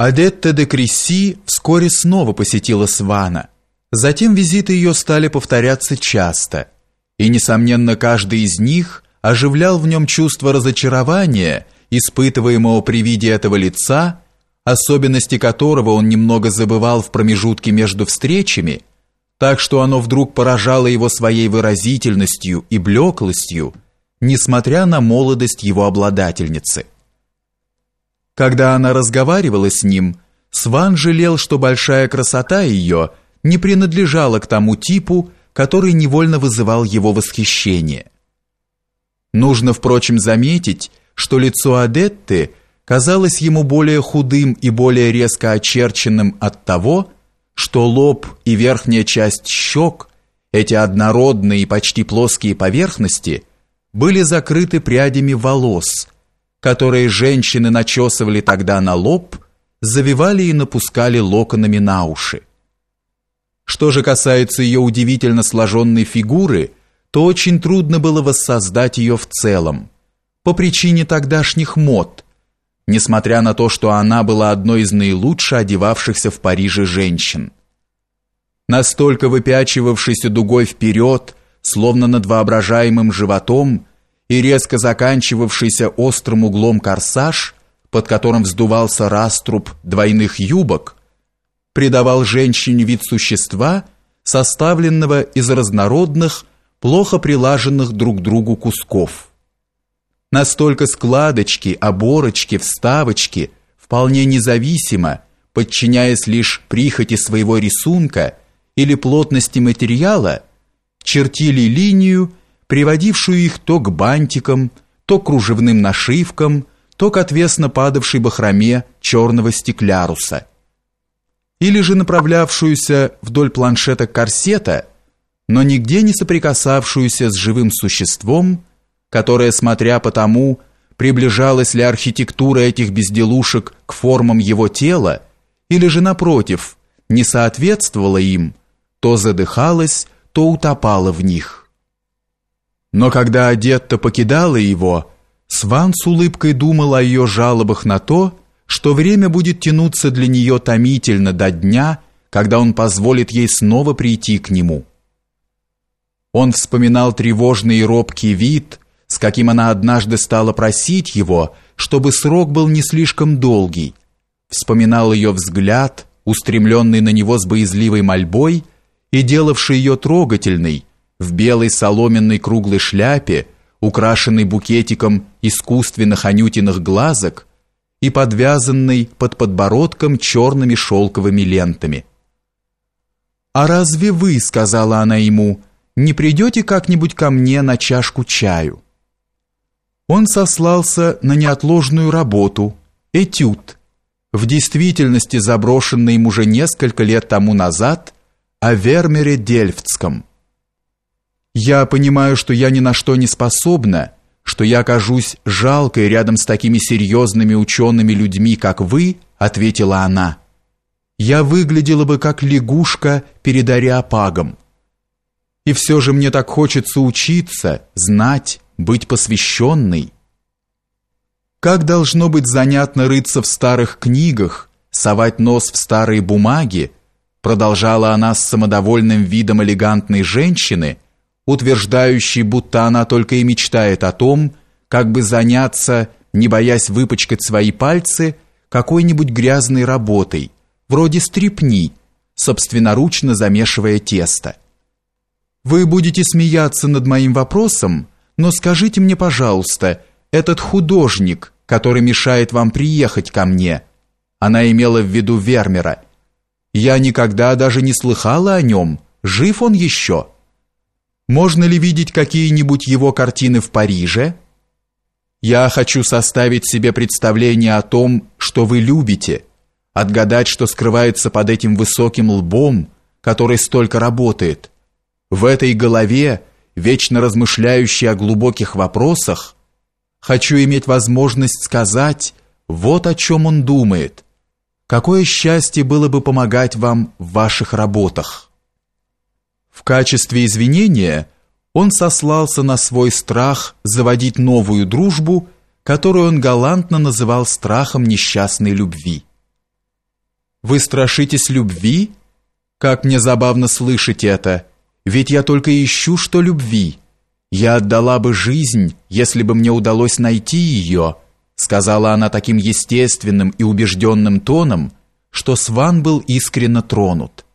Адетта де Кресси вскоре снова посетила Свана. Затем визиты ее стали повторяться часто, и, несомненно, каждый из них оживлял в нем чувство разочарования, испытываемого при виде этого лица, особенности которого он немного забывал в промежутке между встречами, так что оно вдруг поражало его своей выразительностью и блеклостью, несмотря на молодость его обладательницы. Когда она разговаривала с ним, Сван жалел, что большая красота ее не принадлежала к тому типу, который невольно вызывал его восхищение. Нужно, впрочем, заметить, что лицо Адетты казалось ему более худым и более резко очерченным от того, что лоб и верхняя часть щек, эти однородные и почти плоские поверхности, были закрыты прядями волос – которые женщины начесывали тогда на лоб, завивали и напускали локонами на уши. Что же касается ее удивительно сложенной фигуры, то очень трудно было воссоздать ее в целом, по причине тогдашних мод, несмотря на то, что она была одной из наилучше одевавшихся в Париже женщин. Настолько выпячивавшейся дугой вперед, словно над воображаемым животом, и резко заканчивавшийся острым углом корсаж, под которым вздувался раструб двойных юбок, придавал женщине вид существа, составленного из разнородных, плохо прилаженных друг к другу кусков. Настолько складочки, оборочки, вставочки вполне независимо, подчиняясь лишь прихоти своего рисунка или плотности материала, чертили линию, приводившую их то к бантикам, то к кружевным нашивкам, то к отвесно падавшей бахроме черного стекляруса, или же направлявшуюся вдоль планшета корсета, но нигде не соприкасавшуюся с живым существом, которое, смотря по тому, приближалась ли архитектура этих безделушек к формам его тела, или же, напротив, не соответствовала им, то задыхалась, то утопала в них. Но когда Адетта покидала его, Сван с улыбкой думал о ее жалобах на то, что время будет тянуться для нее томительно до дня, когда он позволит ей снова прийти к нему. Он вспоминал тревожный и робкий вид, с каким она однажды стала просить его, чтобы срок был не слишком долгий. Вспоминал ее взгляд, устремленный на него с боязливой мольбой и делавший ее трогательной, в белой соломенной круглой шляпе, украшенной букетиком искусственных анютиных глазок и подвязанной под подбородком черными шелковыми лентами. «А разве вы, — сказала она ему, — не придете как-нибудь ко мне на чашку чаю?» Он сослался на неотложную работу, этюд, в действительности заброшенный им уже несколько лет тому назад о Вермере Дельфтском – я понимаю, что я ни на что не способна, что я кажусь жалкой рядом с такими серьезными учеными людьми, как вы, ответила она. Я выглядела бы как лягушка перед ареопагом. И все же мне так хочется учиться, знать, быть посвященной. Как должно быть занятно рыться в старых книгах, совать нос в старые бумаги, продолжала она с самодовольным видом элегантной женщины, утверждающий, будто она только и мечтает о том, как бы заняться, не боясь выпачкать свои пальцы, какой-нибудь грязной работой, вроде стрипни, собственноручно замешивая тесто. Вы будете смеяться над моим вопросом, но скажите мне, пожалуйста, этот художник, который мешает вам приехать ко мне, она имела в виду Вермера, я никогда даже не слыхала о нем, жив он еще?» Можно ли видеть какие-нибудь его картины в Париже? Я хочу составить себе представление о том, что вы любите, отгадать, что скрывается под этим высоким лбом, который столько работает. В этой голове, вечно размышляющей о глубоких вопросах, хочу иметь возможность сказать, вот о чем он думает. Какое счастье было бы помогать вам в ваших работах. В качестве извинения он сослался на свой страх заводить новую дружбу, которую он галантно называл страхом несчастной любви. Вы страшитесь любви? Как мне забавно слышать это, ведь я только ищу, что любви. Я отдала бы жизнь, если бы мне удалось найти ее, сказала она таким естественным и убежденным тоном, что Сван был искренне тронут.